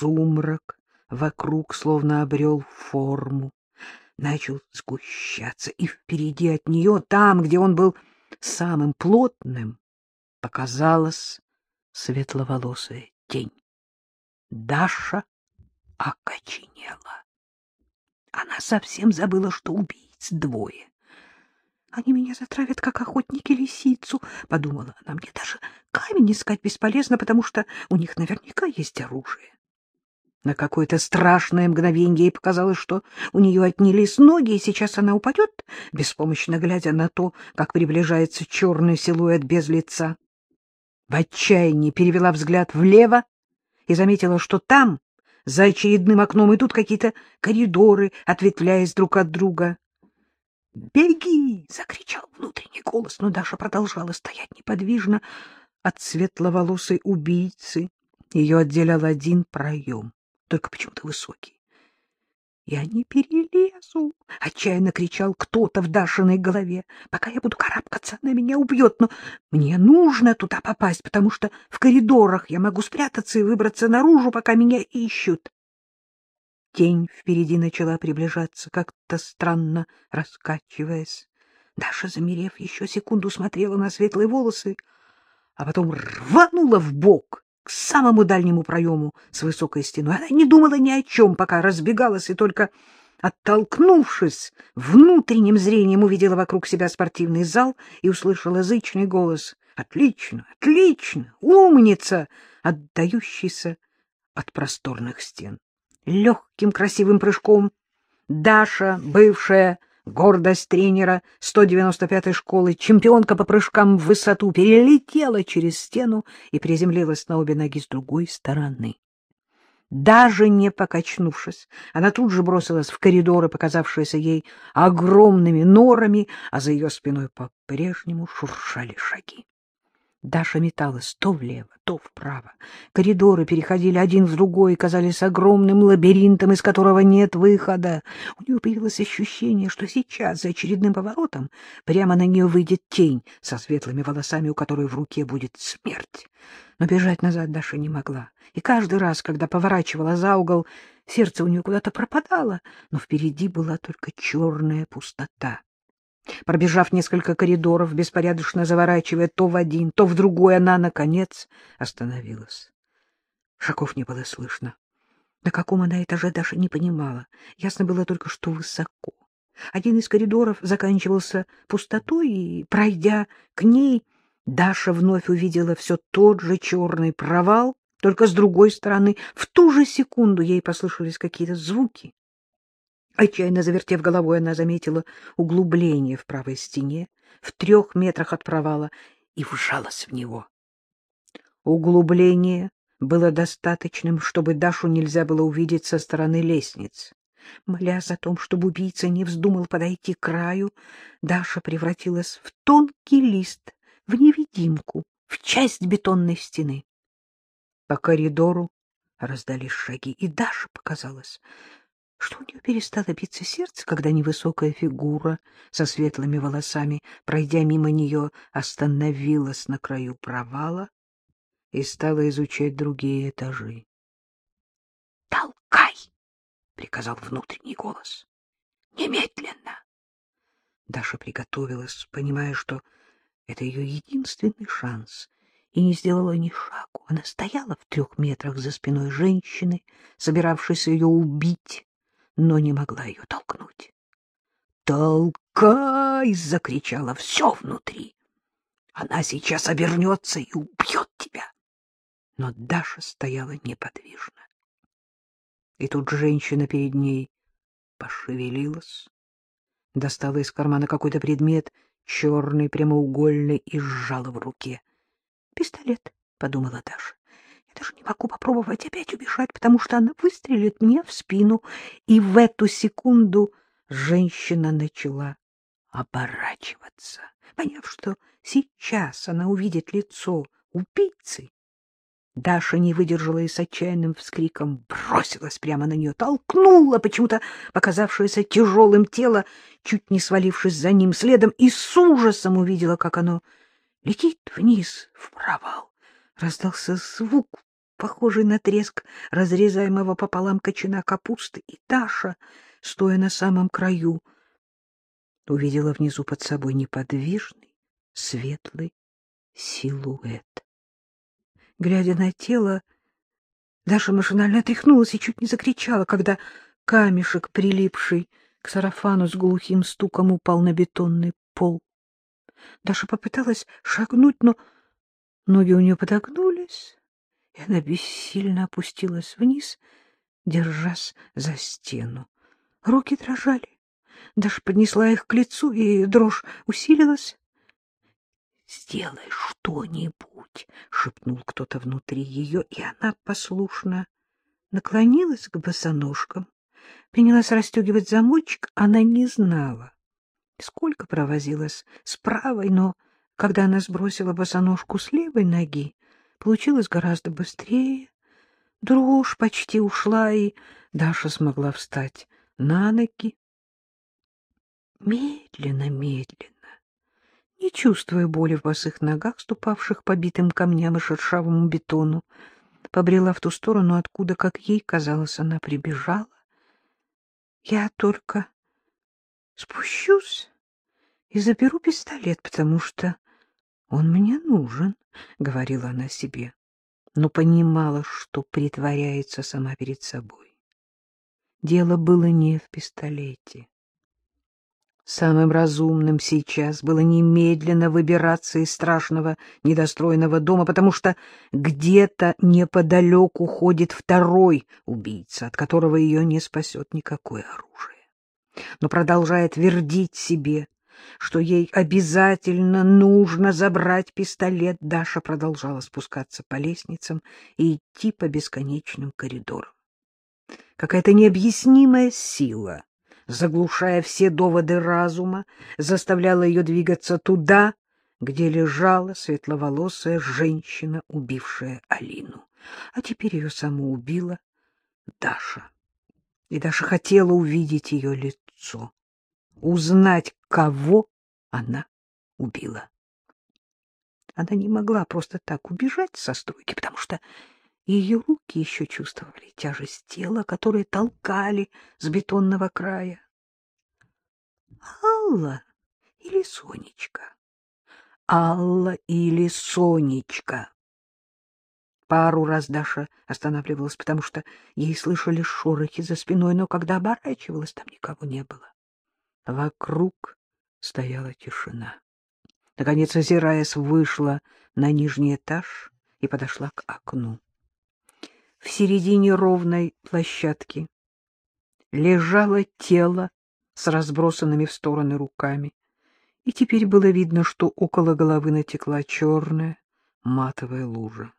Сумрак вокруг словно обрел форму, начал сгущаться, и впереди от нее, там, где он был самым плотным, показалась светловолосая тень. Даша окоченела. Она совсем забыла, что убийц двое. Они меня затравят, как охотники лисицу, — подумала она. Мне даже камень искать бесполезно, потому что у них наверняка есть оружие. На какое-то страшное мгновенье ей показалось, что у нее отнялись ноги, и сейчас она упадет, беспомощно глядя на то, как приближается черный силуэт без лица. В отчаянии перевела взгляд влево и заметила, что там, за очередным окном, идут какие-то коридоры, ответвляясь друг от друга. «Беги!» — закричал внутренний голос, но Даша продолжала стоять неподвижно от светловолосой убийцы. Ее отделял один проем, только почему-то высокий. «Я не перелезу!» — отчаянно кричал кто-то в Дашиной голове. «Пока я буду карабкаться, она меня убьет, но мне нужно туда попасть, потому что в коридорах я могу спрятаться и выбраться наружу, пока меня ищут». Тень впереди начала приближаться, как-то странно раскачиваясь. Даша, замерев, еще секунду смотрела на светлые волосы, а потом рванула в бок к самому дальнему проему с высокой стеной. Она не думала ни о чем, пока разбегалась, и только, оттолкнувшись, внутренним зрением увидела вокруг себя спортивный зал и услышала зычный голос «Отлично! Отлично! Умница!» отдающийся от просторных стен легким красивым прыжком. Даша, бывшая гордость тренера 195-й школы, чемпионка по прыжкам в высоту, перелетела через стену и приземлилась на обе ноги с другой стороны. Даже не покачнувшись, она тут же бросилась в коридоры, показавшиеся ей огромными норами, а за ее спиной по-прежнему шуршали шаги. Даша металась то влево, то вправо. Коридоры переходили один в другой и казались огромным лабиринтом, из которого нет выхода. У нее появилось ощущение, что сейчас, за очередным поворотом, прямо на нее выйдет тень со светлыми волосами, у которой в руке будет смерть. Но бежать назад Даша не могла. И каждый раз, когда поворачивала за угол, сердце у нее куда-то пропадало, но впереди была только черная пустота. Пробежав несколько коридоров, беспорядочно заворачивая то в один, то в другой, она, наконец, остановилась. Шагов не было слышно. На каком она этаже даже не понимала. Ясно было только, что высоко. Один из коридоров заканчивался пустотой, и, пройдя к ней, Даша вновь увидела все тот же черный провал, только с другой стороны. В ту же секунду ей послышались какие-то звуки. Отчаянно завертев головой, она заметила углубление в правой стене, в трех метрах от провала, и вжалась в него. Углубление было достаточным, чтобы Дашу нельзя было увидеть со стороны лестниц. Молясь о том, чтобы убийца не вздумал подойти к краю, Даша превратилась в тонкий лист, в невидимку, в часть бетонной стены. По коридору раздались шаги, и Даша показалось, что у нее перестало биться сердце, когда невысокая фигура со светлыми волосами, пройдя мимо нее, остановилась на краю провала и стала изучать другие этажи. «Толкай!» — приказал внутренний голос. «Немедленно!» Даша приготовилась, понимая, что это ее единственный шанс, и не сделала ни шагу. Она стояла в трех метрах за спиной женщины, собиравшейся ее убить, но не могла ее толкнуть. «Толкай!» — закричала все внутри. «Она сейчас обернется и убьет тебя!» Но Даша стояла неподвижно. И тут женщина перед ней пошевелилась, достала из кармана какой-то предмет, черный, прямоугольный, и сжала в руке. «Пистолет», — подумала Даша. Я даже не могу попробовать опять убежать, потому что она выстрелит мне в спину. И в эту секунду женщина начала оборачиваться. Поняв, что сейчас она увидит лицо убийцы, Даша не выдержала и с отчаянным вскриком бросилась прямо на нее, толкнула почему-то показавшееся тяжелым тело, чуть не свалившись за ним следом, и с ужасом увидела, как оно летит вниз в провал раздался звук похожий на треск разрезаемого пополам кочана капусты, и Даша, стоя на самом краю, увидела внизу под собой неподвижный, светлый силуэт. Глядя на тело, Даша машинально отряхнулась и чуть не закричала, когда камешек, прилипший к сарафану с глухим стуком, упал на бетонный пол. Даша попыталась шагнуть, но ноги у нее подогнулись, и она бессильно опустилась вниз, держась за стену. Руки дрожали. Даша поднесла их к лицу, и дрожь усилилась. — Сделай что-нибудь, — шепнул кто-то внутри ее, и она послушно наклонилась к босоножкам, принялась расстегивать замочек. Она не знала, сколько провозилась с правой, но когда она сбросила босоножку с левой ноги, получилось гораздо быстрее. Дрожь почти ушла, и Даша смогла встать на ноги. Медленно, медленно, не чувствуя боли в босых ногах, ступавших по битым камням и шершавому бетону, побрела в ту сторону, откуда, как ей казалось, она прибежала. Я только спущусь и заберу пистолет, потому что он мне нужен, — говорила она себе, но понимала, что притворяется сама перед собой. Дело было не в пистолете. Самым разумным сейчас было немедленно выбираться из страшного недостроенного дома, потому что где-то неподалеку ходит второй убийца, от которого ее не спасет никакое оружие. Но продолжая твердить себе, что ей обязательно нужно забрать пистолет, Даша продолжала спускаться по лестницам и идти по бесконечным коридорам. Какая-то необъяснимая сила — заглушая все доводы разума, заставляла ее двигаться туда, где лежала светловолосая женщина, убившая Алину. А теперь ее самоубила Даша. И Даша хотела увидеть ее лицо, узнать, кого она убила. Она не могла просто так убежать со стройки, потому что ее руки еще чувствовали тяжесть тела, которые толкали с бетонного края. Алла или Сонечка? Алла или Сонечка? Пару раз Даша останавливалась, потому что ей слышали шорохи за спиной, но когда оборачивалась, там никого не было. Вокруг стояла тишина. Наконец, озираясь, вышла на нижний этаж и подошла к окну. В середине ровной площадки лежало тело с разбросанными в стороны руками, и теперь было видно, что около головы натекла черная матовая лужа.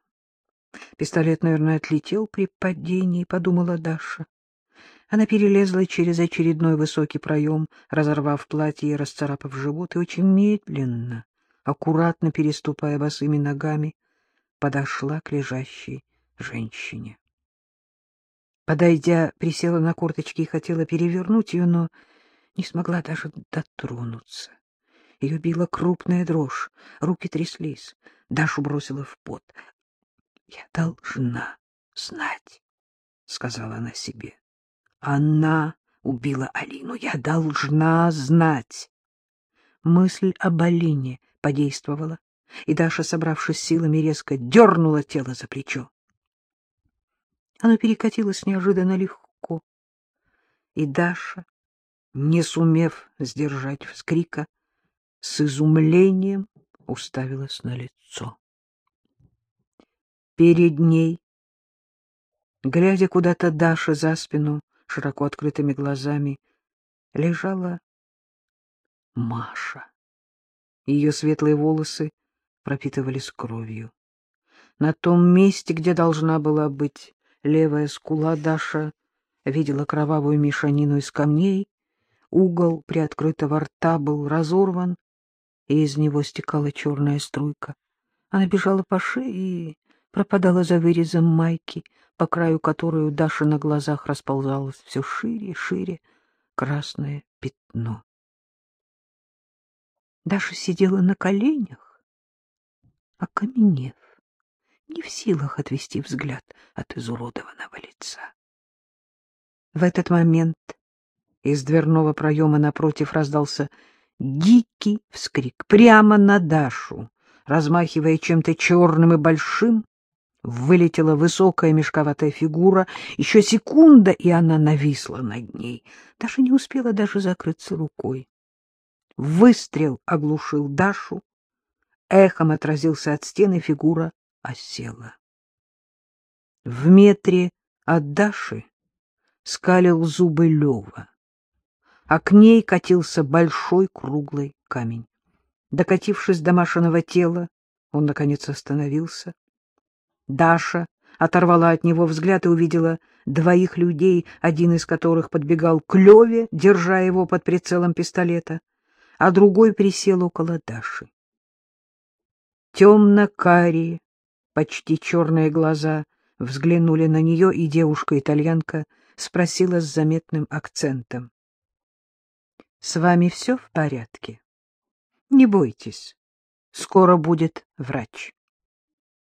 Пистолет, наверное, отлетел при падении, — подумала Даша. Она перелезла через очередной высокий проем, разорвав платье и расцарапав живот, и очень медленно, аккуратно переступая босыми ногами, подошла к лежащей женщине. Подойдя, присела на корточки и хотела перевернуть ее, но не смогла даже дотронуться. Ее била крупная дрожь, руки тряслись. Дашу бросила в пот. — Я должна знать, — сказала она себе. — Она убила Алину. Я должна знать. Мысль об Алине подействовала, и Даша, собравшись силами, резко дернула тело за плечо. Оно перекатилось неожиданно легко, и Даша, не сумев сдержать вскрика, с изумлением уставилась на лицо. Перед ней, глядя куда-то Даша за спину, широко открытыми глазами, лежала Маша. Ее светлые волосы пропитывались кровью. На том месте, где должна была быть Левая скула Даша видела кровавую мешанину из камней, угол приоткрытого рта был разорван, и из него стекала черная струйка. Она бежала по шее и пропадала за вырезом майки, по краю которой у Даши на глазах расползалось все шире и шире красное пятно. Даша сидела на коленях, окаменев не в силах отвести взгляд от изуродованного лица. В этот момент из дверного проема напротив раздался дикий вскрик прямо на Дашу. Размахивая чем-то черным и большим, вылетела высокая мешковатая фигура. Еще секунда, и она нависла над ней. Даша не успела даже закрыться рукой. Выстрел оглушил Дашу. Эхом отразился от стены, фигура осела. В метре от Даши скалил зубы Лева, а к ней катился большой круглый камень. Докатившись до Машиного тела, он, наконец, остановился. Даша оторвала от него взгляд и увидела двоих людей, один из которых подбегал к Леве, держа его под прицелом пистолета, а другой присел около Даши. Темно-карие, почти черные глаза взглянули на нее, и девушка-итальянка спросила с заметным акцентом. — С вами все в порядке? Не бойтесь, скоро будет врач.